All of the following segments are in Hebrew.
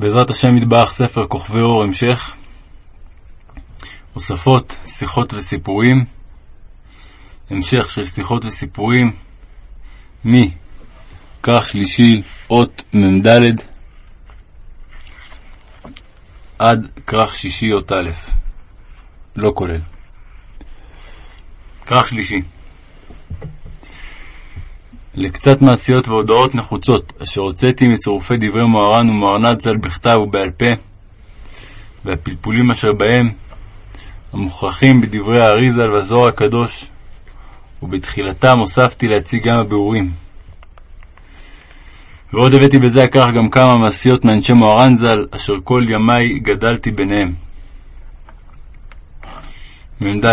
בעזרת השם יתברך ספר כוכבי אור המשך, הוספות, שיחות וסיפורים, המשך של שיחות וסיפורים מכרך שלישי אות מ"ד עד כרך שישי אות א', לא כולל. כרך שלישי לקצת מעשיות והודעות נחוצות, אשר הוצאתי מצירופי דברי מוהר"ן ומוהר"נת ז"ל בכתב ובעל פה, והפלפולים אשר בהם, המוכרחים בדברי הארי ז"ל והזוהר הקדוש, ובתחילתם הוספתי להציג גם הביאורים. ועוד הבאתי בזה הכך גם כמה מעשיות מאנשי מוהר"ן ז"ל, אשר כל ימי גדלתי ביניהם. מ"ד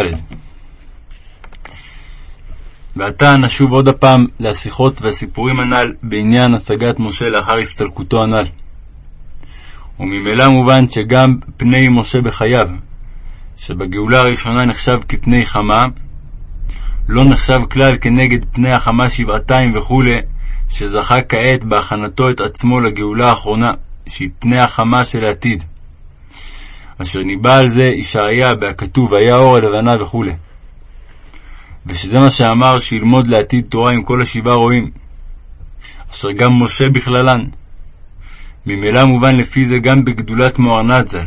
ועתה נשוב עוד הפעם לשיחות והסיפורים הנ"ל בעניין השגת משה לאחר הסתלקותו הנ"ל. וממילא מובן שגם פני משה בחייו, שבגאולה הראשונה נחשב כפני חמה, לא נחשב כלל כנגד פני החמה שבעתיים וכו', שזכה כעת בהכנתו את עצמו לגאולה האחרונה, שהיא פני החמה של העתיד. אשר ניבא על זה ישעיה בהכתוב, היה אור הלבנה וכו'. ושזה מה שאמר שילמוד לעתיד תורה עם כל השבעה רועים, אשר גם משה בכללן. ממילא מובן לפי זה גם בגדולת מוארנת ז"ל,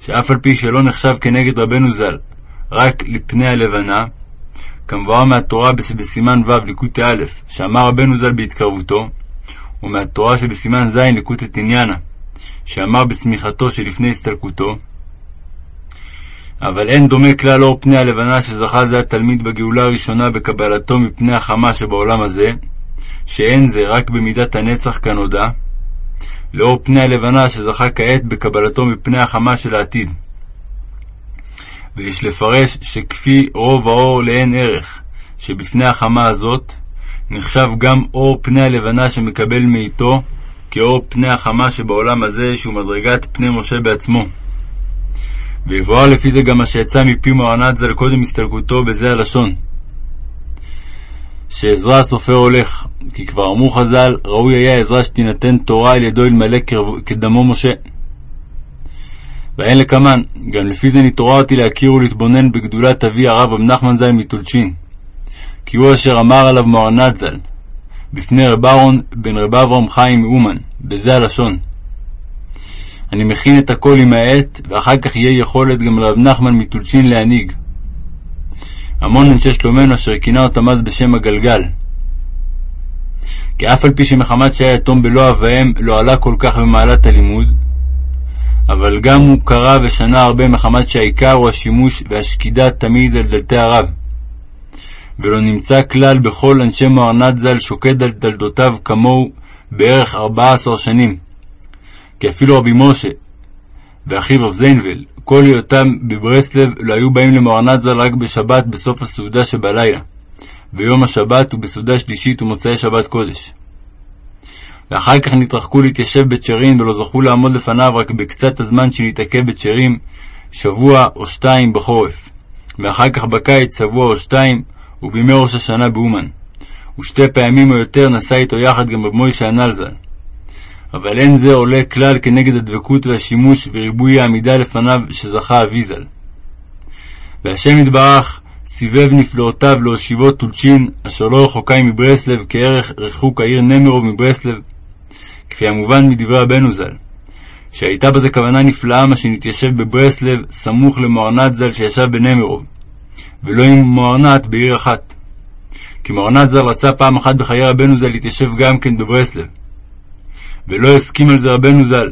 שאף על פי שלא נחשב כנגד רבנו ז"ל, רק לפני הלבנה, כמבואר מהתורה בסימן ו' ליקוטי א', שאמר רבנו ז"ל בהתקרבותו, ומהתורה שבסימן ז' ליקוטי תניאנה, שאמר בשמיכתו שלפני הסתלקותו, אבל אין דומה כלל אור פני הלבנה שזכה זה התלמיד בגאולה הראשונה בקבלתו מפני החמה שבעולם הזה, שאין זה רק במידת הנצח כנודע, לאור פני הלבנה שזכה כעת בקבלתו מפני החמה של העתיד. ויש לפרש שכפי רוב האור לאין ערך, שבפני החמה הזאת, נחשב גם אור פני הלבנה שמקבל מאיתו, כאור פני החמה שבעולם הזה, שהוא מדרגת פני משה בעצמו. ויבואר לפי זה גם מה שיצא מפי מוהר"נת ז"ל קודם הסתלקותו בזה הלשון. שעזרא הסופר הולך, כי כבר אמרו חז"ל, ראוי היה עזרא שתינתן תורה על ידו אלמלא כדמו משה. ואין לקמן, גם לפי זה נתעוררתי להכיר ולהתבונן בגדולת אבי הרב רב נחמן ז"ל מטולצ'ין, כי הוא אשר אמר עליו מוהר"נת ז"ל, בפני רב אהרון בן רב אברהם חיים מאומן, בזה הלשון. אני מכין את הכל עם העט, ואחר כך יהיה יכולת גם לרב נחמן מטולצ'ין להנהיג. המון אנשי שלומנו אשר כינה אותם אז בשם הגלגל. כי אף על פי שמחמת שהיה יתום בלא אב ואם לא עלה כל כך במעלת הלימוד, אבל גם הוא קרא ושנה הרבה מחמת שהעיקר הוא השימוש והשקידה תמיד על דלתי הרב. ולא נמצא כלל בכל אנשי מוהרנת ז"ל שוקד על דלתותיו כמוהו בערך ארבע עשר שנים. כי אפילו רבי משה ואחיו רב זיינבל, כל היותם בברסלב לא היו באים למוהרנת ז"ל רק בשבת בסוף הסעודה שבלילה, ויום השבת הוא בסעודה שלישית ומוצאי שבת קודש. ואחר כך נתרחקו להתיישב בצ'רין ולא זכו לעמוד לפניו רק בקצת הזמן שנתעכב בצ'רין, שבוע או שתיים בחורף, ואחר כך בקיץ שבוע או שתיים, ובימי ראש השנה באומן. ושתי פעמים או יותר נסע איתו יחד גם רב מוישה הנ"ל ז"ל. אבל אין זה עולה כלל כנגד הדבקות והשימוש וריבוי העמידה לפניו שזכה אבי ז"ל. והשם יתברך סיבב נפלאותיו להושיבו טולצ'ין, אשר לא רחוקה מברסלב כערך רחוק העיר נמירוב מברסלב, כפי המובן מדברי רבנו ז"ל, שהייתה בזה כוונה נפלאה מה שנתיישב בברסלב סמוך למוארנת ז"ל שישב בנמירוב, ולא עם מוארנת בעיר אחת. כי מוארנת ז"ל רצה פעם אחת בחיי רבנו ז"ל להתיישב גם כן בברסלב. ולא הסכים על זה רבנו ז"ל,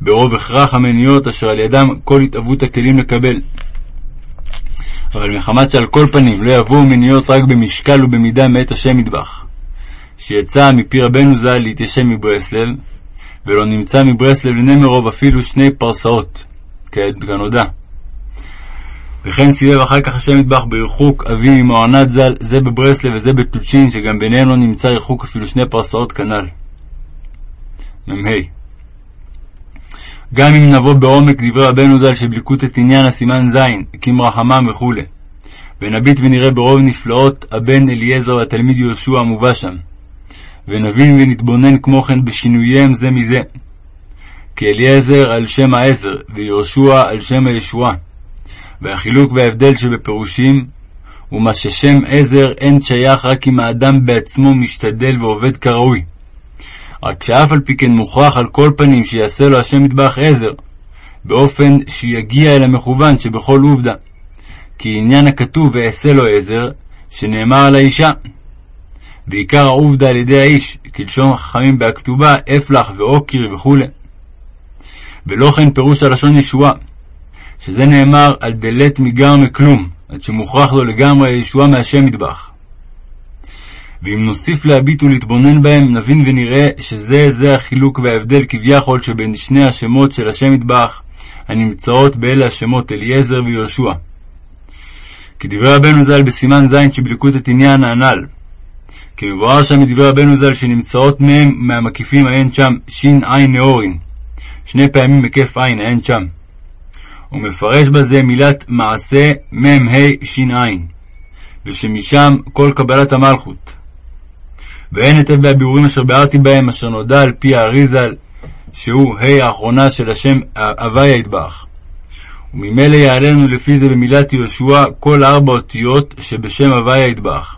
ברוב הכרח המניות אשר על ידם כל התאוות הכלים לקבל. אבל מחמת שעל כל פנים לא יבואו מניות רק במשקל ובמידה מאת השם מטבח, שיצא מפי רבנו ז"ל להתיישב מברסלב, ולא נמצא מברסלב לנמרוב אפילו שני פרסאות, כנודע. וכן סיבב אחר כך השם מטבח ברחוק אבי ממוענת ז"ל, זה בברסלב וזה בטולצ'ין, שגם ביניהם לא נמצא רחוק אפילו שני פרסאות כנ"ל. מ"ה גם אם נבוא בעומק דברי רבנו ז"ל שבליקוט את עניין הסימן ז', הקים רחמם וכו', ונביט ונראה ברוב נפלאות הבן אליעזר והתלמיד יהושע המובא שם, ונבין ונתבונן כמו כן בשינוייהם זה מזה. כי אליעזר על שם העזר, ויהושע על שם הישועה. והחילוק וההבדל שבפירושים הוא מה ששם עזר אין שייך רק אם האדם בעצמו משתדל ועובד כראוי. רק שאף על פי כן מוכרח על כל פנים שיעשה לו השם מטבח עזר, באופן שיגיע אל המכוון שבכל עובדה. כי עניין הכתוב ואעשה לו עזר, שנאמר על האישה. ועיקר העובדה על ידי האיש, כלשון החכמים בהכתובה, אפלח ועוקר וכו'. ולא כן פירוש הלשון ישועה, שזה נאמר על דלת מגר מכלום, עד שמוכרח לו לגמרי הישועה מהשם מטבח. ואם נוסיף להביט ולהתבונן בהם, נבין ונראה שזה זה החילוק וההבדל כביכול שבין שני השמות של השם מטבח, הנמצאות באלה השמות אליעזר ויהושע. כי דברי רבנו ז"ל בסימן ז' שבליקוט עניין הנ"ל. כי מבואר שם מדברי רבנו ז"ל שנמצאות מהם מהמקיפים העין שם ש"ע נאורין. שני פעמים היקף עין העין שם. ומפרש בזה מילת מעשה מ"ה ש"ע, ושמשם כל קבלת המלכות. ואין היטב בהבירורים אשר ביארתי בהם, אשר נודע על פי הארי ז"ל, שהוא ה' האחרונה של השם הוויה ידבח. וממילא יעלנו לפי זה במילת יהושע כל ארבע אותיות שבשם הוויה ידבח.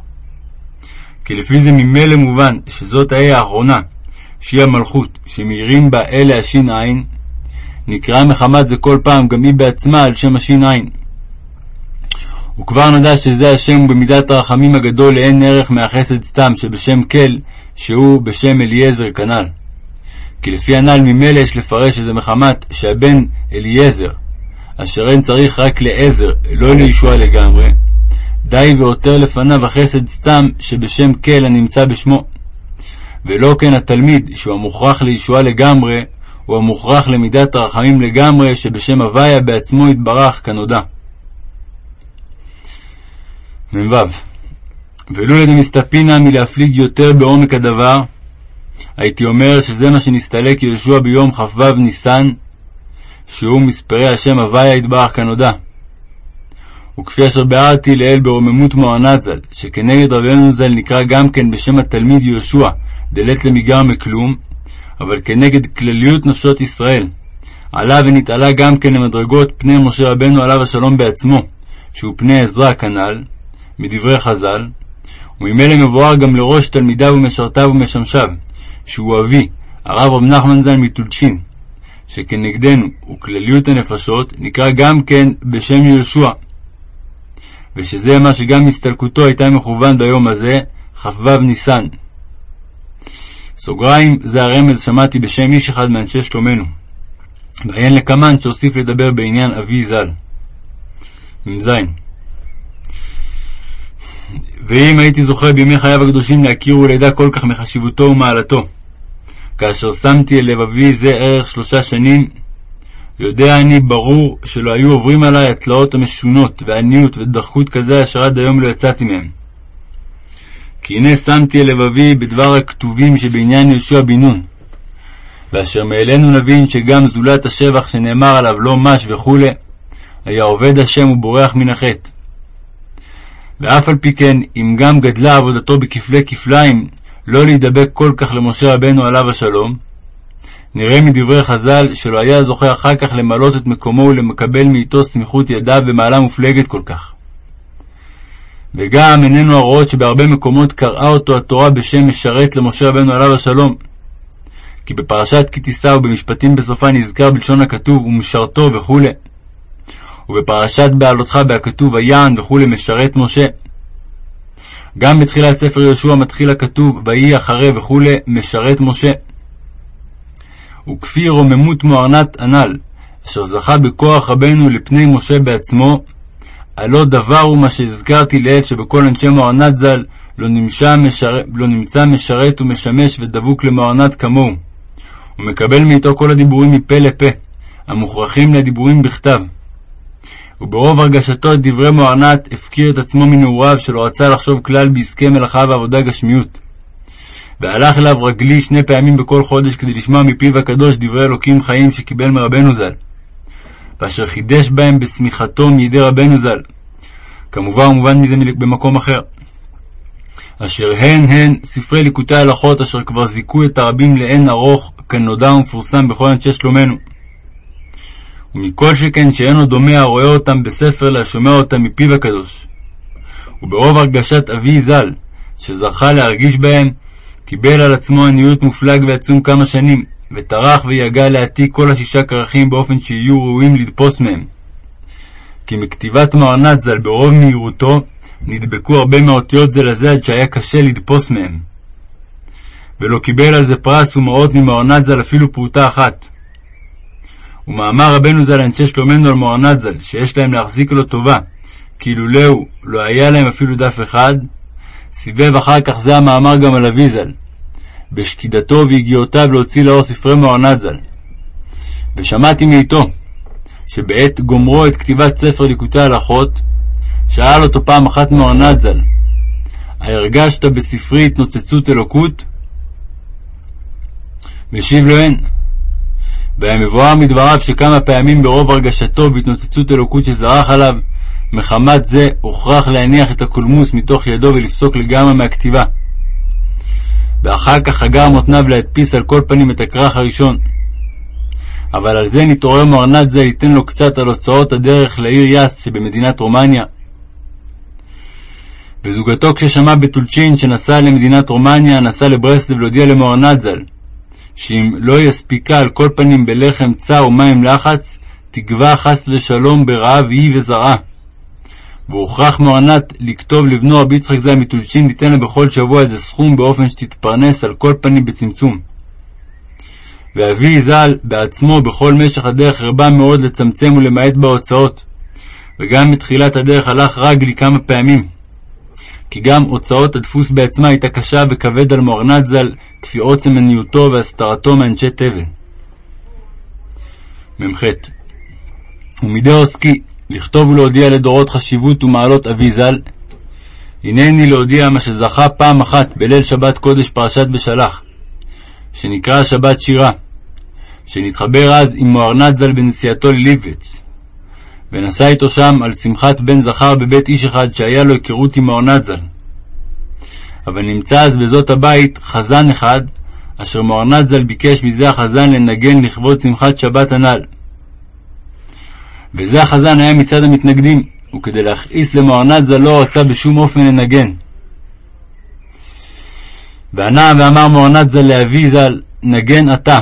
כי לפי זה ממילא מובן שזאת הה' האחרונה, שהיא המלכות, שמאירים בה אלה הש"ע, נקראה מחמת זה כל פעם גם היא בעצמה על שם הש"ע. וכבר נודע שזה השם במידת הרחמים הגדול לאין ערך מהחסד סתם שבשם כל, שהוא בשם אליעזר כנ"ל. כי לפי הנ"ל ממילא יש לפרש שזה מחמת שהבן אליעזר, אשר אין צריך רק לעזר, לא לישועה לגמרי, די ועותר לפניו החסד סתם שבשם כל הנמצא בשמו. ולא כן התלמיד, שהוא המוכרח לישועה לגמרי, הוא המוכרח למידת הרחמים לגמרי, שבשם הוויה בעצמו יתברך כנודע. מ"ו ולו דמסתפינא מלהפליג יותר בעומק הדבר, הייתי אומר שזה מה שנסתלק יהושע ביום כ"ו ניסן, שהוא מספרי השם הוויה יתברך כנודע. וכפי אשר ביארתי לעיל ברוממות מוענת ז"ל, שכנגד רבנו ז"ל נקרא גם כן בשם התלמיד יהושע, דלת למיגר מכלום, אבל כנגד כלליות נפשות ישראל. עלה ונתעלה גם כן למדרגות פני משה רבנו עליו השלום בעצמו, שהוא פני עזרא כנ"ל, מדברי חז"ל, וממילא מבואר גם לראש תלמידיו ומשרתיו ומשמשיו, שהוא אבי, הרב רב נחמן ז"ל מטולצ'ין, שכנגדנו וכלליות הנפשות נקרא גם כן בשם יהושע, ושזה מה שגם הסתלקותו הייתה מכוון ביום הזה, כ"ו ניסן. סוגריים, זה הרמז שמעתי בשם איש אחד מאנשי שלומנו. ועיין לקמן שהוסיף לדבר בעניין אבי ז"ל. מ"ז ואם הייתי זוכר בימי חייו הקדושים להכיר ולדע כל כך מחשיבותו ומעלתו, כאשר שמתי אל לבבי זה ערך שלושה שנים, יודע אני ברור שלא היו עוברים עלי התלאות המשונות ועניות ודחקות כזה אשר עד היום לא יצאתי מהם. כי הנה שמתי אל לבבי בדבר הכתובים שבעניין יהושע בן נון, ואשר מאלינו נבין שגם זולת השבח שנאמר עליו לא מש וכו', היה עובד השם ובורח מן החטא. ואף על פי כן, אם גם גדלה עבודתו בכפלי כפליים, לא להידבק כל כך למשה רבנו עליו השלום, נראה מדברי חז"ל שלא היה זוכה אחר כך למלות את מקומו ולמקבל מאיתו סמיכות ידיו במעלה מופלגת כל כך. וגם עינינו הרואות שבהרבה מקומות קראה אותו התורה בשם משרת למשה רבנו עליו השלום. כי בפרשת כי תישא ובמשפטים בסופה נזכר בלשון הכתוב ומשרתו וכו'. ובפרשת בעלותך בהכתוב היען וכו' משרת משה. גם בתחילת ספר יהושע מתחיל הכתוב ויהי אחרי וכו' משרת משה. וכפי רוממות מוארנת הנ"ל, אשר זכה בכוח רבנו לפני משה בעצמו, הלא דבר הוא מה שהזכרתי לעיל שבכל אנשי מוארנת ז"ל לא, משרת, לא נמצא משרת ומשמש ודבוק למוארנת כמוהו. הוא מקבל מאיתו כל הדיבורים מפה לפה, המוכרחים לדיבורים בכתב. וברוב הרגשתו את דברי מוארנת הפקיר את עצמו מנעוריו שלא רצה לחשוב כלל בעסקי מלאכה ועבודה גשמיות. והלך אליו רגלי שני פעמים בכל חודש כדי לשמוע מפיו הקדוש דברי אלוקים חיים שקיבל מרבנו ז"ל. ואשר חידש בהם בשמיכתו מידי רבנו ז"ל. כמובן מובן מזה במקום אחר. אשר הן הן ספרי ליקוטי הלכות אשר כבר זיכו את הרבים לאין ארוך כנודע ומפורסם בכל אנשי שלומנו. ומכל שכן שאינו דומה הרואה אותם בספר להשומע אותם מפיו הקדוש. וברוב הרגשת אבי ז"ל, שזכה להרגיש בהם, קיבל על עצמו עניות מופלג ועצום כמה שנים, וטרח ויגע להעתיק כל השישה כרכים באופן שיהיו ראויים לדפוס מהם. כי מכתיבת מרנת ז"ל ברוב מהירותו, נדבקו הרבה מהאותיות זה לזה עד שהיה קשה לדפוס מהם. ולא קיבל על זה פרס ומעות ממרנת ז"ל אפילו פרוטה אחת. ומאמר רבנו ז"ל אנשי שלומנו על מרנת ז"ל, שיש להם להחזיק לו טובה, כי אילולא הוא לא היה להם אפילו דף אחד, סיבב אחר כך זה המאמר גם על אבי ז"ל, בשקידתו והגיעותיו להוציא לאור ספרי מרנת ז"ל. ושמעתי מאיתו, שבעת גומרו את כתיבת ספר ליקוטי הלכות, שאל אותו פעם אחת מרנת ז"ל, הרגשת בספרי התנוצצות אלוקות? והשיב לו אין. והיה מבואר מדבריו שכמה פעמים ברוב הרגשתו והתנוצצות אלוקות שזרח עליו, מחמת זה הוכרח להניח את הקולמוס מתוך ידו ולפסוק לגמרי מהכתיבה. ואחר כך חגר מותניו להדפיס על כל פנים את הכרך הראשון. אבל על זה נתעורר מוארנת זה ייתן לו קצת על הוצאות הדרך לעיר יאס שבמדינת רומניה. וזוגתו כששמע בטולצ'ין שנסע למדינת רומניה, נסע לברסלב להודיע למוארנת ז"ל, שאם לא יספיקה על כל פנים בלחם צר ומים לחץ, תגווע חס ושלום ברעב היא וזרעה. והוכרח מוארנת לכתוב לבנו רבי יצחק ז"ל מטולצ'ין ליתן לה בכל שבוע איזה סכום באופן שתתפרנס על כל פנים בצמצום. ואבי ז"ל בעצמו בכל משך הדרך הרבה מאוד לצמצם ולמעט בהוצאות, וגם מתחילת הדרך הלך רגלי כמה פעמים. כי גם הוצאות הדפוס בעצמה הייתה קשה וכבד על מוארנת ז"ל, כפי עוצם עניותו והסתרתו מאנשי תבל. מ"ח ומידי עוסקי לכתוב ולהודיע לדורות חשיבות ומעלות אבי ז"ל, הנני להודיע מה שזכה פעם אחת בליל שבת קודש פרשת בשלח, שנקרא שבת שירה, שנתחבר אז עם מוארנת ז"ל בנסיעתו לליבץ, ונסע איתו שם על שמחת בן זכר בבית איש אחד שהיה לו היכרות עם מוארנת ז"ל. אבל נמצא אז בזאת הבית חזן אחד, אשר מוארנת ז"ל ביקש מזה החזן לנגן לכבוד שמחת שבת הנ"ל. וזה החזן היה מצד המתנגדים, וכדי להכעיס למוארנת ז"ל לא רצה בשום אופן לנגן. וענה ואמר מוארנת ז"ל לאבי ז"ל, נגן אתה.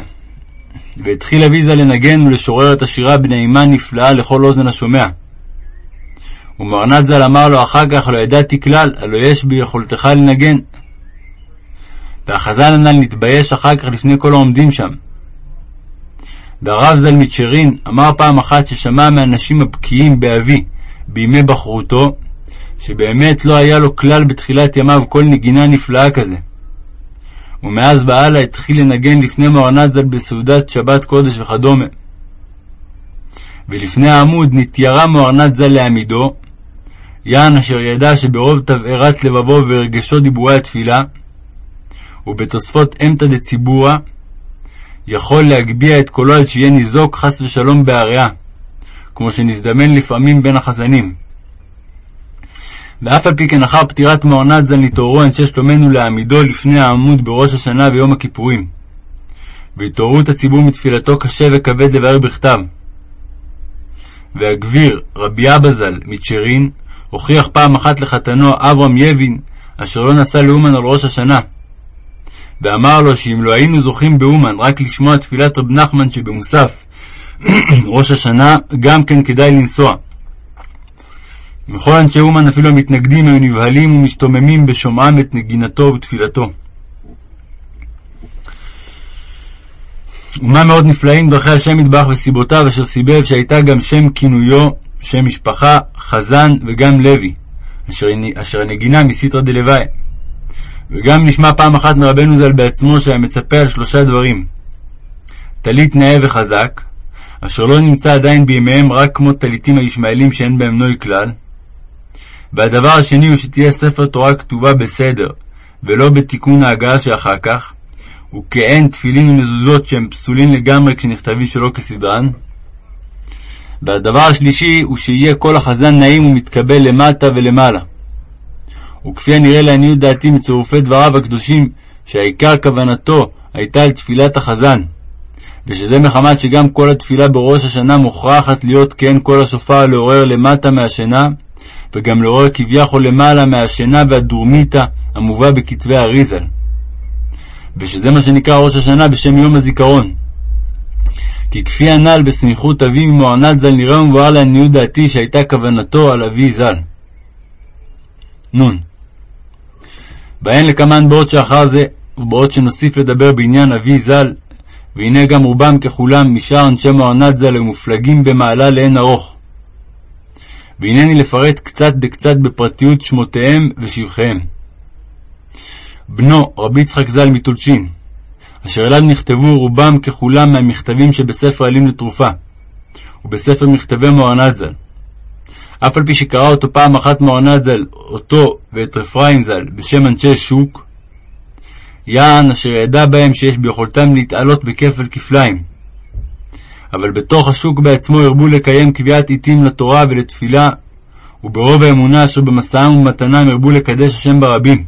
והתחיל אבי ז"ל לנגן ולשורר את השירה בנעימה נפלאה לכל אוזן השומע. ומוארנת ז"ל אמר לו אחר כך, לא ידעתי כלל, הלא יש ביכולתך לנגן. והחזן הנ"ל נתבייש אחר כך לפני כל העומדים שם. והרב ז"ל מצ'רין אמר פעם אחת ששמע מאנשים הבקיאים באבי בימי בחרותו, שבאמת לא היה לו כלל בתחילת ימיו כל נגינה נפלאה כזה. ומאז והלאה התחיל לנגן לפני מוארנת ז"ל בסעודת שבת קודש וכדומה. ולפני העמוד נתיירה מוארנת ז"ל לעמידו, יען אשר ידע שברוב תבערת לבבו ורגשו דיבורי התפילה, ובתוספות אמתא דציבורא, יכול להגביה את קולו עד שיהיה ניזוק חס ושלום בהרעה, כמו שנזדמן לפעמים בין החזנים. ואף על פי כן אחר פטירת מוארנת ז"ל נתעוררו אנשי שלומנו להעמידו לפני העמוד בראש השנה ויום הכיפורים. והתעוררו את הציבור מתפילתו קשה וכבד לבאר בכתב. והגביר, רבי אבא ז"ל, מצ'רין, הוכיח פעם אחת לחתנו אברהם יבין, אשר לא נסע לאומן על ראש השנה. ואמר לו שאם לא היינו זוכים באומן רק לשמוע תפילת רב נחמן שבמוסף ראש השנה, גם כן כדאי לנסוע. וכל אנשי אומן אפילו המתנגדים היו נבהלים ומשתוממים בשומעם את נגינתו ובתפילתו. ומה מאוד נפלאים דרכי השם יתברך וסיבותיו אשר סיבב שהייתה גם שם כינויו, שם משפחה, חזן וגם לוי, אשר, אשר הנגינה מסיתרא דלוואי. וגם נשמע פעם אחת מרבנו ז"ל בעצמו שהיה מצפה על שלושה דברים. טלית נאה וחזק, אשר לא נמצא עדיין בימיהם רק כמו טליתים הישמעאלים שאין בהם נוי כלל. והדבר השני הוא שתהיה ספר תורה כתובה בסדר, ולא בתיקון ההגעה שאחר כך, וכעין תפילין ומזוזות שהם פסולים לגמרי כשנכתבים שלא כסדרן. והדבר השלישי הוא שיהיה כל החזן נעים ומתקבל למטה ולמעלה. וכפי הנראה לעניות דעתי מצירופי דבריו הקדושים, שהעיקר כוונתו הייתה על תפילת החזן, ושזה מחמת שגם כל התפילה בראש השנה מוכרחת להיות כן כל השופר לעורר למטה מהשינה, וגם לעורר כביכול למעלה מהשינה והדורמיתא המובא בכתבי האריזל. ושזה מה שנקרא ראש השנה בשם יום הזיכרון. כי כפי הנ"ל בסמיכות אבי ממוענת ז"ל נראה ומבואר לעניות דעתי שהייתה כוונתו על אבי ז"ל. נ. בהן לקמן באות שאחר זה, ובאות שנוסיף לדבר בעניין אבי ז"ל, והנה גם רובם ככולם משאר אנשי מוענת ז"ל היו מופלגים במעלה לאין ארוך. והנני לפרט קצת דקצת בפרטיות שמותיהם ושבחיהם. בנו, רבי יצחק ז"ל מטולצ'ין, אשר אליו נכתבו רובם ככולם מהמכתבים שבספר עלים לתרופה, ובספר מכתבי מוהרנת ז"ל. אף על פי שקרא אותו פעם אחת מוהרנת ז"ל, אותו ואת רפרים ז"ל, בשם אנשי שוק, יען אשר ידע בהם שיש ביכולתם להתעלות בכפל כפליים. אבל בתוך השוק בעצמו הרבו לקיים קביעת עתים לתורה ולתפילה, וברוב האמונה אשר במסעם ומתנם הרבו לקדש השם ברבים.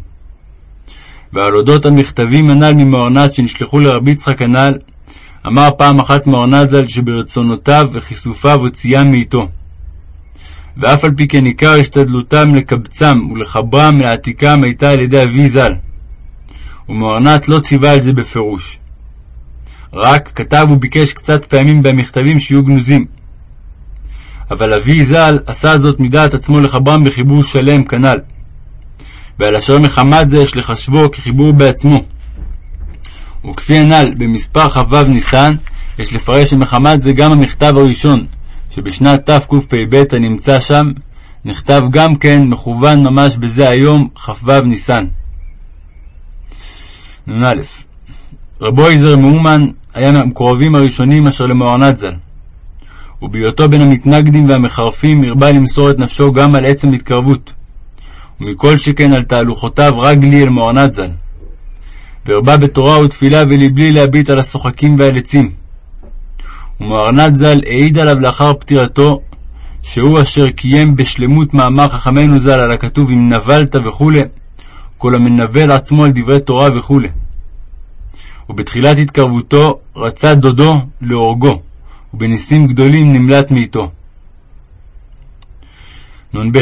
ועל אודות המכתבים הנ"ל ממוארנת שנשלחו לרבי יצחק הנ"ל, אמר פעם אחת מוארנת ז"ל שברצונותיו וכיסופיו הוציאם מאיתו. ואף על פי כן עיקר השתדלותם לקבצם ולחברם לעתיקם הייתה על ידי אבי ז"ל. ומוארנת לא ציווה על זה בפירוש. רק כתב וביקש קצת פעמים במכתבים שיהיו גנוזים. אבל אבי ז"ל עשה זאת מדעת עצמו לחברם בחיבור שלם כנ"ל. ועל אשר מחמת זה יש לחשבו כחיבור בעצמו. וכפי הנ"ל, במספר כ"ו ניסן, יש לפרש שמחמת זה גם המכתב הראשון, שבשנת תקפ"ב הנמצא שם, נכתב גם כן מכוון ממש בזה היום, כ"ו ניסן. נ"א רבו עזר מאומן היה מהמקורבים הראשונים אשר למוארנת ז"ל, ובהיותו בין המתנגדים והמחרפים הרבה למסור את נפשו גם על עצם התקרבות, ומכל שכן על תהלוכותיו רגלי אל מוארנת ז"ל, והרבה בתורה ותפילה ולבלי להביט על השוחקים והלצים. ומוארנת ז"ל העיד עליו לאחר פטירתו, שהוא אשר קיים בשלמות מאמר חכמינו ז"ל על הכתוב אם נבלת וכו', כל המנבל עצמו על דברי תורה וכו'. ובתחילת התקרבותו רצה דודו להורגו, ובניסים גדולים נמלט מאיתו. נ"ב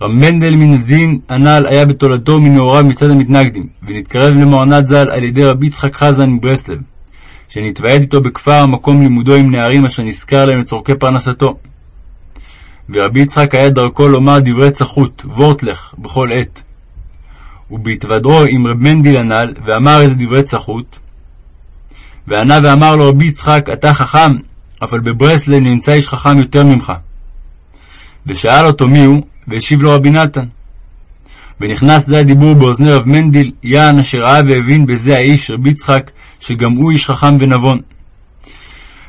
רב מנדל מנזין הנ"ל היה בתולדתו מנעוריו מצד המתנגדים, ונתקרב למוענת ז"ל על ידי רבי יצחק חזן מברסלב, שנתוועד איתו בכפר מקום לימודו עם נערים אשר נזכר להם לצורכי פרנסתו. ורבי יצחק היה דרכו לומר דברי צחות, וורטלך, בכל עת. ובהתוודרו עם רב מנדיל הנ"ל, ואמר איזה דברי צחות, וענה ואמר לו רבי יצחק, אתה חכם, אבל בברסלב נמצא איש חכם יותר ממך. ושאל אותו מי הוא, והשיב לו רבי נתן. ונכנס זה הדיבור באוזני רב מנדיל, יען אשר ראה והבין בזה האיש, רבי יצחק, שגם הוא איש חכם ונבון.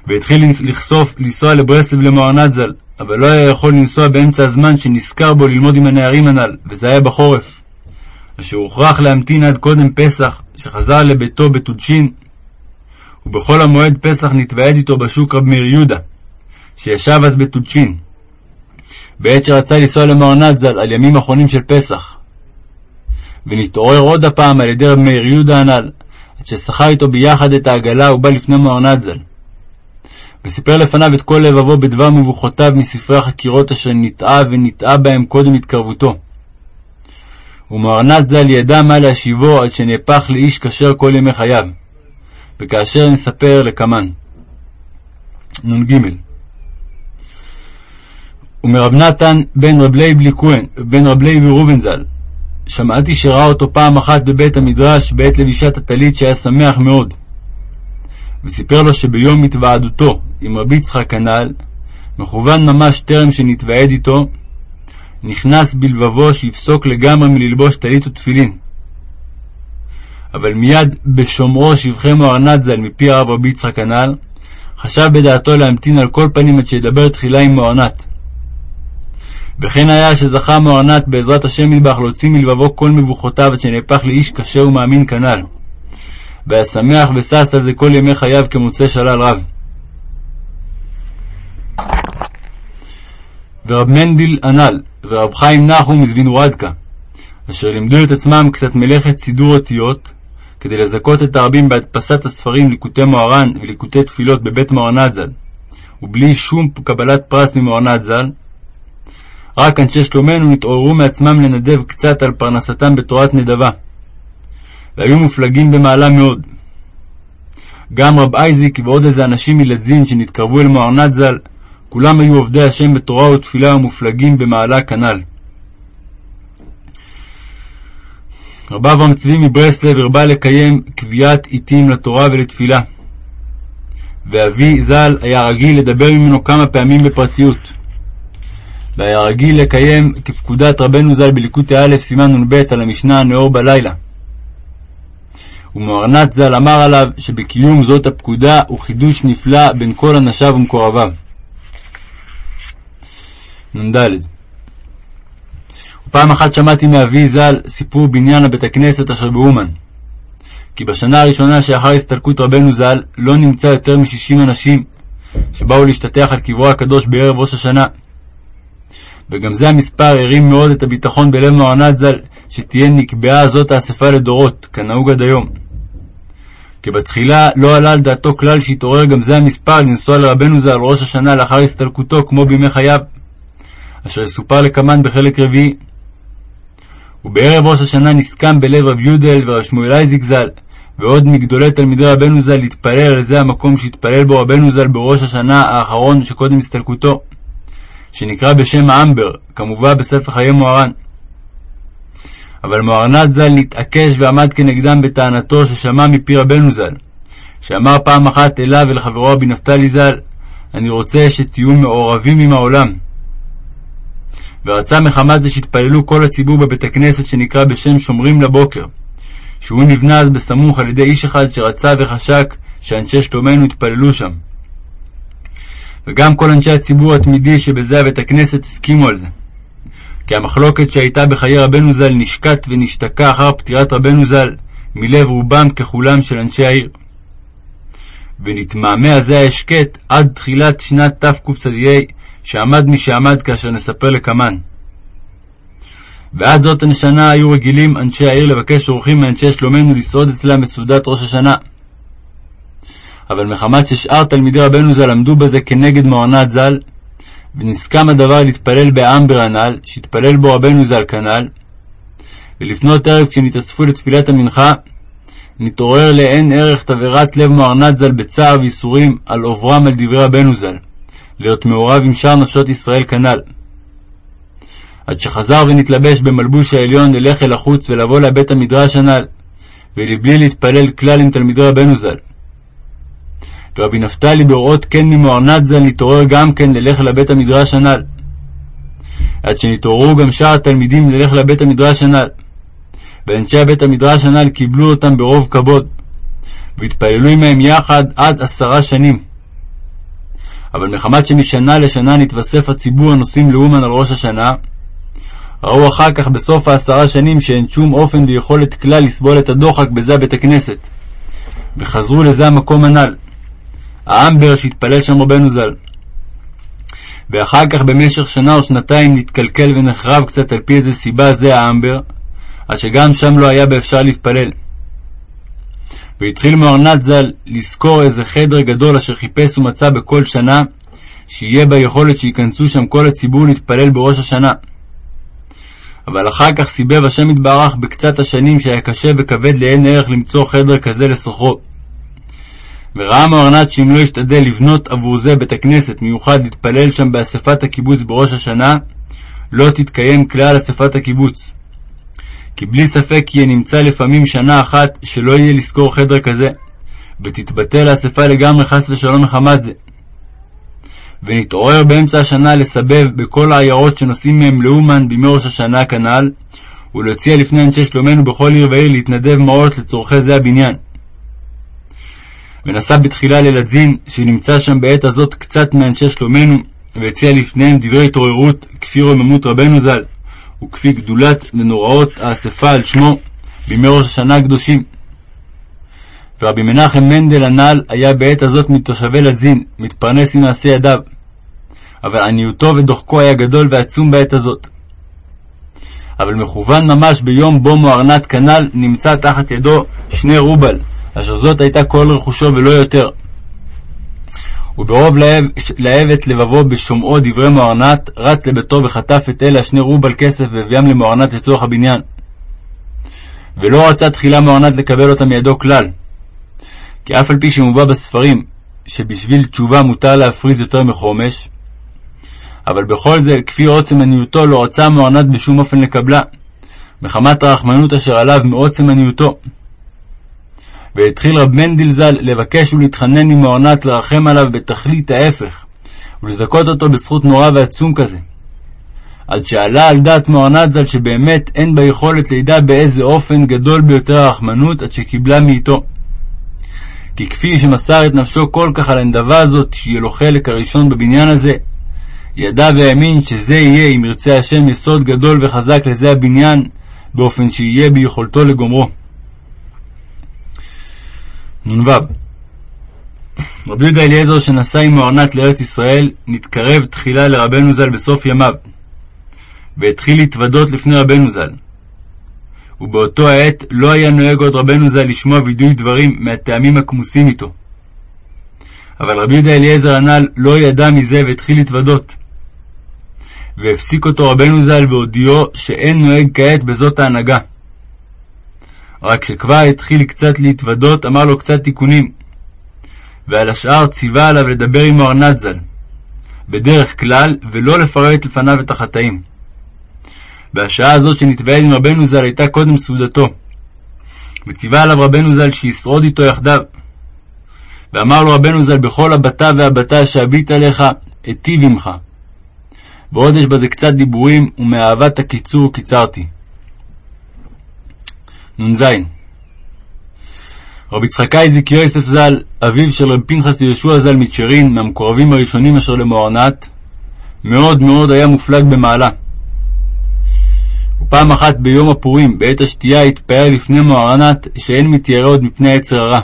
והתחיל לכסוף לנסוע לברסלב למוארנת ז"ל, אבל לא היה יכול לנסוע באמצע הזמן שנזכר בו ללמוד עם הנערים הנ"ל, וזה היה בחורף. אשר הוכרח להמתין עד קודם פסח, שחזר לביתו בתודשין, ובכל המועד פסח נתוועד איתו בשוק רב מאיר יהודה, שישב אז בתודשין. בעת שרצה לנסוע למוארנת ז"ל על ימים אחרונים של פסח. ונתעורר עוד הפעם על ידי רב מאיר יהודה הנ"ל, עד ששכר איתו ביחד את העגלה ובא לפני מוארנת ז"ל. וסיפר לפניו את כל לבבו בדבר מבוכותיו מספרי החקירות אשר נטעה ונטעה בהם קודם התקרבותו. ומוארנת ז"ל ידע מה להשיבו עד שנהפך לאיש כשר כל ימי חייו. וכאשר נספר לקמן. נ"ג ומרב נתן בן רב לייבלי כהן ובן רב לייבי ראובן ז"ל שמעתי שראה אותו פעם אחת בבית המדרש בעת לבישת הטלית שהיה שמח מאוד. וסיפר לו שביום התוועדותו עם רבי יצחק הנ"ל, מכוון ממש טרם שנתוועד איתו, נכנס בלבבו שיפסוק לגמרי מללבוש טלית ותפילין. אבל מיד בשומרו שבחי מוארנת ז"ל מפי הרב רבי יצחק הנ"ל, חשב בדעתו להמתין על כל פנים עד שידבר תחילה עם מוארנת. וכן היה שזכה מוארנת בעזרת השם מטבח להוציא מלבבו כל מבוכותיו עד שנהפך לאיש כשר ומאמין כנ"ל. והיה שמח ושש על זה כל ימי חייו כמוצא שלל רב. ורב מנדיל הנ"ל, ורב חיים נחום מזבינורדקה, אשר לימדו את עצמם קצת מלאכת סידור אותיות, כדי לזכות את הרבים בהדפסת הספרים ליקוטי מוהר"ן וליקוטי תפילות בבית מוהר"נת ז"ל, ובלי שום קבלת פרס ממוהר"נת ז"ל, רק אנשי שלומנו נתעוררו מעצמם לנדב קצת על פרנסתם בתורת נדבה, והיו מופלגים במעלה מאוד. גם רב אייזיק ועוד איזה אנשים מלדזין שנתקרבו אל מוהרנת ז"ל, כולם היו עובדי השם בתורה ותפילה ומופלגים במעלה כנ"ל. רב אברהם צבי מברסלב הרבה לקיים קביעת עתים לתורה ולתפילה. ואבי ז"ל היה רגיל לדבר ממנו כמה פעמים בפרטיות. והיה רגיל לקיים כפקודת רבנו ז"ל בליקוטי א' סימן נ"ב על המשנה הנאור בלילה. ומוארנת ז"ל אמר עליו שבקיום זאת הפקודה הוא חידוש נפלא בין כל אנשיו ומקורביו. נ"ד ופעם אחת שמעתי מאבי ז"ל סיפור בניין הבית הכנסת אשר באומן. כי בשנה הראשונה שאחר הסתלקות רבנו ז"ל לא נמצא יותר משישים אנשים שבאו להשתטח על קברו הקדוש בערב ראש השנה. וגם זה המספר הרים מאוד את הביטחון בלב מוענת ז"ל, שתהיה נקבעה זאת האספה לדורות, כנהוג עד היום. כי בתחילה לא עלה על דעתו כלל שהתעורר גם זה המספר לנסוע לרבנו ז"ל ראש השנה לאחר הסתלקותו כמו בימי חייו, אשר יסופר לקמן בחלק רביעי. ובערב ראש השנה נסכם בלב רב יודל ורב שמואל אייזיק ז"ל, ועוד מגדולי תלמידי רבנו ז"ל להתפלל על זה המקום שהתפלל בו רבנו ז"ל בראש השנה האחרון שקודם הסתלקותו, שנקרא בשם האמבר, כמובן בספר חיי מוהר"ן. אבל מוהרנת ז"ל נתעקש ועמד כנגדם בטענתו ששמע מפי רבנו ז"ל, שאמר פעם אחת אליו ולחברו רבי נפתלי ז"ל, אני רוצה שתהיו מעורבים עם העולם. ורצה מחמת זה שיתפללו כל הציבור בבית הכנסת שנקרא בשם שומרים לבוקר, שהוא נבנה אז בסמוך על ידי איש אחד שרצה וחשק שאנשי שלומנו יתפללו שם. וגם כל אנשי הציבור התמידי שבזה בית הכנסת הסכימו על זה. כי המחלוקת שהייתה בחיי רבנו ז"ל נשקט ונשתקע אחר פטירת רבנו ז"ל מלב רובם ככולם של אנשי העיר. ונתמהמה זה ההשקט עד תחילת שנת תקצ"ה, שעמד מי שעמד כאשר נספר לקמן. ועד זאת השנה היו רגילים אנשי העיר לבקש אורחים מאנשי שלומנו לסעוד אצלם בסעודת ראש השנה. אבל מחמת ששאר תלמידי רבנו ז"ל עמדו בזה כנגד מעונת ז"ל, ונסכם הדבר להתפלל באמבר הנ"ל, שהתפלל בו רבנו ז"ל כנ"ל, ולפנות ערב כשנתאספו לתפילת המנחה, נתעורר לאין ערך תבערת לב מוערנת ז"ל בצער וייסורים על עוברם על דברי רבנו ז"ל, להיות מעורב עם שאר נפשות ישראל כנ"ל. עד שחזר ונתלבש במלבוש העליון ללך אל החוץ ולבוא לבית המדרש הנ"ל, ולבלי להתפלל כלל עם תלמידי רבנו ז"ל. ורבי נפתלי בהוראות כן ממוענת ז"ל נתעורר גם כן ללך לבית המדרש הנ"ל. עד שנתעוררו גם שאר התלמידים ללך לבית המדרש הנ"ל. ואנשי הבית המדרש הנ"ל קיבלו אותם ברוב כבוד, והתפללו עמהם יחד עד עשרה שנים. אבל מחמת שמשנה לשנה נתווסף הציבור הנוסעים לאומן על ראש השנה, ראו אחר כך בסוף העשרה שנים שאין שום אופן ויכולת כלל לסבול את הדוחק בזה בית הכנסת, וחזרו לזה המקום הנ"ל, האמבר שהתפלל שם רבנו ז"ל. ואחר כך במשך שנה או שנתיים נתקלקל ונחרב קצת על פי איזה סיבה זה האמבר, עד שגם שם לא היה באפשר להתפלל. והתחיל מוארנת ז"ל לזכור איזה חדר גדול אשר חיפש ומצא בכל שנה, שיהיה בה יכולת שייכנסו שם כל הציבור להתפלל בראש השנה. אבל אחר כך סיבב השם יתברך בקצת השנים שהיה קשה וכבד לאין ערך למצוא חדר כזה לסוחרו. וראה מוארנת שאם לא ישתדל לבנות עבור זה בית הכנסת מיוחד להתפלל שם באספת הקיבוץ בראש השנה, לא תתקיים כלל אספת הקיבוץ. כי בלי ספק יהיה נמצא לפעמים שנה אחת שלא יהיה לשכור חדר כזה, ותתבטל האספה לגמרי חס ושלום מחמת זה. ונתעורר באמצע השנה לסבב בכל העיירות שנוסעים מהם לאומן בימי ראש השנה כנ"ל, ולהציע לפני אנשי שלומנו בכל עיר ועיר להתנדב מעות לצורכי זה הבניין. ונסע בתחילה ללדזין, שנמצא שם בעת הזאת קצת מאנשי שלומנו, והציע לפניהם דברי התעוררות, כפי רוממות רבנו ז"ל, וכפי גדולת ונוראות האספה על שמו, בימי ראש השנה הקדושים. ורבי מנחם מנדל הנ"ל היה בעת הזאת מתושבי לדזין, מתפרנס עם מעשי ידיו. אבל עניותו ודוחקו היה גדול ועצום בעת הזאת. אבל מכוון ממש ביום בו מוארנת כנ"ל נמצא תחת ידו שני רובל, אשר זאת הייתה כל רכושו ולא יותר. וברוב להב את לבבו בשומעו דברי מוארנת, רץ לביתו וחטף את אלה השני רובל כסף והביאם למוארנת לצורך הבניין. ולא רצה תחילה מוארנת לקבל אותם מידו כלל. כי אף על פי שמובא בספרים שבשביל תשובה מותר להפריז יותר מחומש, אבל בכל זה, כפי עוצם עניותו, לא רצה מוארנת בשום אופן לקבלה, מחמת הרחמנות אשר עליו מעוצם עניותו. והתחיל רב מנדל ז"ל לבקש ולהתחנן מוארנת לרחם עליו בתכלית ההפך, ולזכות אותו בזכות נורא ועצום כזה. עד שעלה על דעת מוארנת ז"ל שבאמת אין בה יכולת לידע באיזה אופן גדול ביותר הרחמנות עד שקיבלה מאיתו. כי כפי שמסר את נפשו כל כך על הנדבה הזאת, שיהיה לו חלק הראשון בבניין הזה, ידע והאמין שזה יהיה, אם ירצה השם, יסוד גדול וחזק לזה הבניין, באופן שיהיה ביכולתו לגומרו. נ"ו רבי יהודה אליעזר שנסע עם מוארנת לארץ ישראל, נתקרב תחילה לרבנו ז"ל בסוף ימיו, והתחיל להתוודות לפני רבנו ז"ל. ובאותו העת לא היה נוהג עוד רבנו ז"ל לשמוע וידוי דברים מהטעמים הכמוסים איתו. אבל רבי יהודה אליעזר הנ"ל לא ידע מזה והתחיל להתוודות. והפסיק אותו רבנו ז"ל והודיעו שאין נוהג כעת בזאת ההנהגה. רק כשכבר התחיל קצת להתוודות, אמר לו קצת תיקונים. ועל השאר ציווה עליו לדבר עם ארנת ז"ל, בדרך כלל, ולא לפרט לפניו את החטאים. והשעה הזאת שנתוועד עם רבנו ז"ל הייתה קודם סעודתו. וציווה עליו רבנו ז"ל שישרוד איתו יחדיו. ואמר לו רבנו ז"ל בכל הבתה והבתה שאביט עליך, אטיב עמך. ועוד יש בזה קצת דיבורים, ומאהבת הקיצור קיצרתי. נ"ז רבי יצחק אייזיק יוסף ז"ל, אביו של רבי פנחס יהושע ז"ל מצ'רין, מהמקורבים הראשונים אשר למוארנת, מאוד מאוד היה מופלג במעלה. ופעם אחת ביום הפורים, בעת השתייה, התפאר לפני מוארנת שאין מתיירא עוד מפני היצר הרע.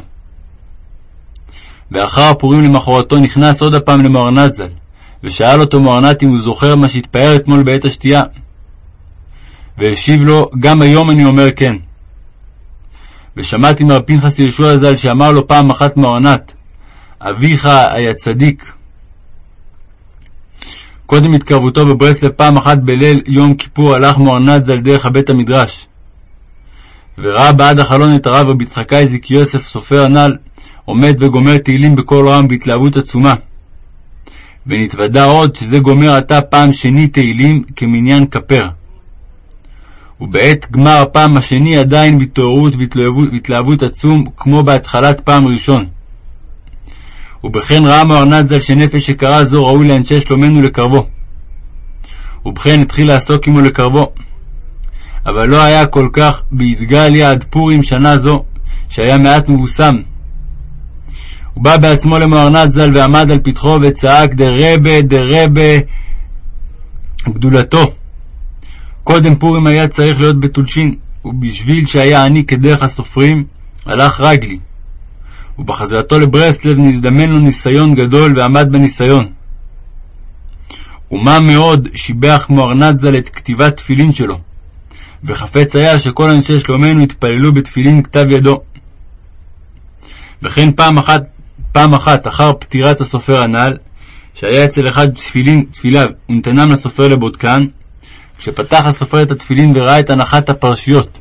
ואחר הפורים למחרתו נכנס עוד הפעם למוארנת ז"ל, ושאל אותו מוארנת אם הוא זוכר מה שהתפאר אתמול בעת השתייה. והשיב לו, גם היום אני אומר כן. ושמעתי מרב פנחס יהושע ז"ל שאמר לו פעם אחת מוארנת, אביך היה צדיק. קודם התקרבותו בברסלב פעם אחת בליל יום כיפור הלך מוארנת ז"ל דרך הבית המדרש. וראה בעד החלון את הרב רבי יצחק אייזיק יוסף סופר הנ"ל עומד וגומר תהילים בקול רם בהתלהבות עצומה. ונתוודע עוד שזה גומר עתה פעם שני תהילים כמניין כפר. ובעת גמר הפעם השני עדיין בהתעוררות והתלהבות עצום כמו בהתחלת פעם ראשון. ובכן ראה מוארנת ז"ל שנפש יקרה זו ראוי לאנשי שלומנו לקרבו. ובכן התחיל לעסוק עמו לקרבו. אבל לא היה כל כך באתגליה עד פורים שנה זו, שהיה מעט מבוסם. הוא בא בעצמו למוארנת ז"ל ועמד על פתחו וצעק דרבה דרבה גדולתו. קודם פורים היה צריך להיות בתולשין, ובשביל שהיה עני כדרך הסופרים, הלך רגלי. ובחזרתו לברסלב נזדמן לו ניסיון גדול ועמד בניסיון. ומה מאוד שיבח מוארנת ז"ל את כתיבת תפילין שלו, וחפץ היה שכל אנשי שלומנו יתפללו בתפילין כתב ידו. וכן פעם אחת, פעם אחת אחר פטירת הסופר הנ"ל, שהיה אצל אחד תפילין, תפיליו ונתנם לסופר לבודקן, כשפתח הסופר את התפילין וראה את הנחת הפרשיות,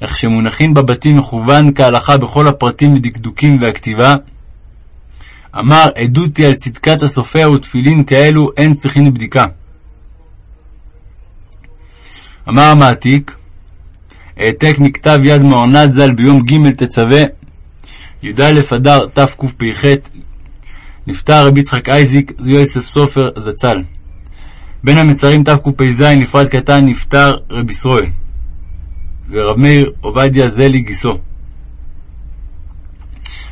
איך שמונחים בבתים מכוון כהלכה בכל הפרטים ודקדוקים והכתיבה, אמר עדותי על צדקת הסופר ותפילין כאלו אין צריכים בדיקה. אמר המעתיק, העתק מכתב יד מעונת ז"ל ביום ג' תצווה, י"א אדר תקפ"ח, נפטר רבי יצחק אייזיק, זו יוסף סופר זצ"ל. בין המצרים תקפ"ז נפרד קטן נפטר רבי ישראל, ורב מאיר עובדיה זלי גיסו.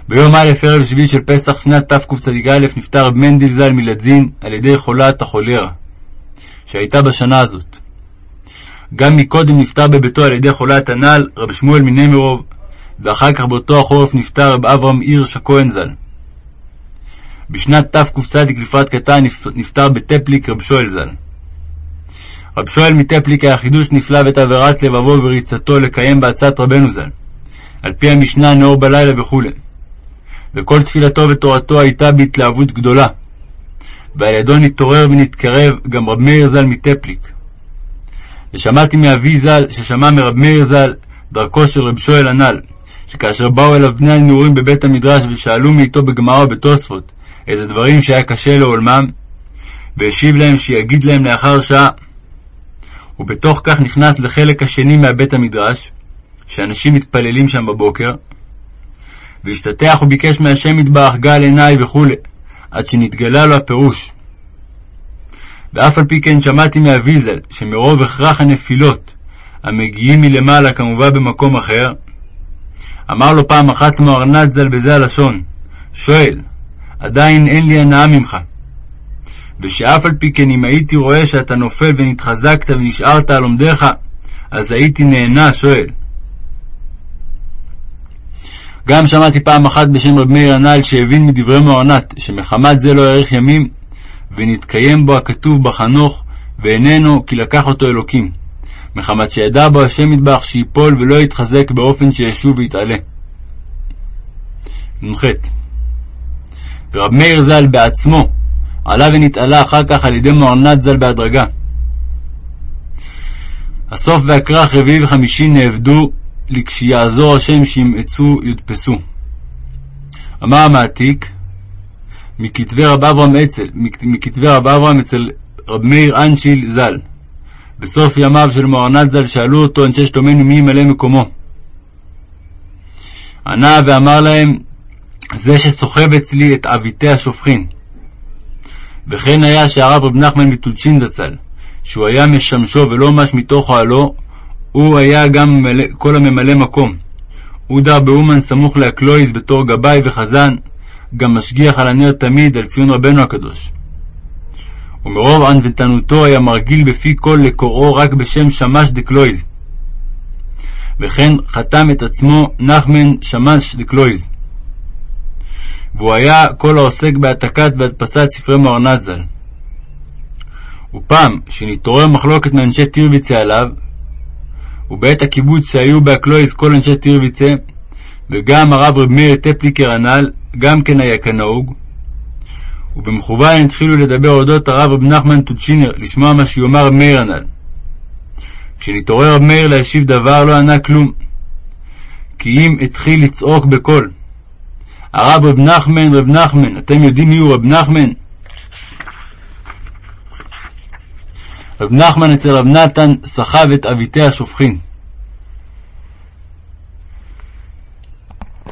ביום א' ערב שביעי של פסח שנת תקצ"א נפטר רב מנדיל ז"ל מלדזין על ידי חולת החולרה, שהייתה בשנה הזאת. גם מקודם נפטר בביתו על ידי חולת הנ"ל רב שמואל מנמרוב, ואחר כך באותו החורף נפטר רב אברהם הירש הכהן ז"ל. בשנת תקצ"ד לפרט קטן נפטר בטפליק רב שואל ז"ל. רב שואל מטפליק היה חידוש נפלא ואת עבירת לבבו וריצתו לקיים בעצת רבנו ז"ל, על פי המשנה נאור בלילה וכו'. וכל תפילתו ותורתו הייתה בהתלהבות גדולה. ועל ידו נתעורר ונתקרב גם רב מאיר ז"ל מטפליק. ושמעתי מאבי ז"ל, ששמע מרב מאיר ז"ל, דרכו של רב שואל הנ"ל, שכאשר באו אליו בני הנעורים בבית המדרש ושאלו מאיתו בגמרא ובתוספות איזה דברים שהיה קשה לעולמם, והשיב להם שיגיד להם לאחר שעה. ובתוך כך נכנס לחלק השני מהבית המדרש, שאנשים מתפללים שם בבוקר, והשתתח וביקש מהשם יתברך גל עיניי וכו', עד שנתגלה לו הפירוש. ואף על פי כן שמעתי מאביזל, שמרוב הכרח הנפילות, המגיעים מלמעלה כמובן במקום אחר, אמר לו פעם אחת מוארנת ז"ל בזה הלשון, שואל, עדיין אין לי הנאה ממך. ושאף על פי כן אם הייתי רואה שאתה נופל ונתחזקת ונשארת על עומדיך, אז הייתי נהנה, שואל. גם שמעתי פעם אחת בשם רב מאיר הנ"ל שהבין מדברי מוארנת, שמחמת זה לא יאריך ימים, ונתקיים בו הכתוב בחנוך, ואיננו כי לקח אותו אלוקים. מחמת שידע בו השם יתברך שיפול ולא יתחזק באופן שישוב ויתעלה. נ"ח ורב מאיר ז"ל בעצמו עלה ונתעלה אחר כך על ידי מוארנת ז"ל בהדרגה. הסוף והכרך רביעי וחמישי נאבדו לכשיעזור השם שימצאו יודפסו. אמר המעתיק מכתבי רב אברהם אצל, מכתבי רב אברהם אצל רב מאיר אנשיל ז"ל. בסוף ימיו של מוארנת ז"ל שאלו אותו אנשי שלומנו מי ימלא מקומו. ענה ואמר להם, זה שסוחב אצלי את עביט השופכין. וכן היה שהרב רב נחמן מטולצ'ין זצ"ל, שהוא היה משמשו ולא מש מתוך אוהלו, הוא היה גם ממלא, כל הממלא מקום. הוא דר באומן סמוך להקלויז בתור גבאי וחזן, גם משגיח על הנר תמיד על ציון רבנו הקדוש. ומרוב ענוותנותו היה מרגיל בפי כל לקוראו רק בשם שמש דקלויז. וכן חתם את עצמו נחמן שמש דקלויז. והוא היה כל העוסק בהעתקת והדפסת ספרי מוהר"נ ז"ל. ופעם, שנתעורר מחלוקת מאנשי טירביצה עליו, ובעת הקיבוץ שהיו בהקלויז כל אנשי טירביצה, וגם הרב רב מאיר טפליקר הנ"ל, גם כן היה כנהוג, ובמכוון התחילו לדבר אודות הרב רב נחמן טוצ'ינר, לשמוע מה שיאמר רב מאיר הנ"ל. כשנתעורר רב מאיר להשיב דבר לא ענה כלום, כי אם התחיל לצעוק בקול, הרב רב נחמן, רב נחמן, אתם יודעים מי הוא רב נחמן? רב נחמן אצל רב נתן סחב את עוויתי השופכין.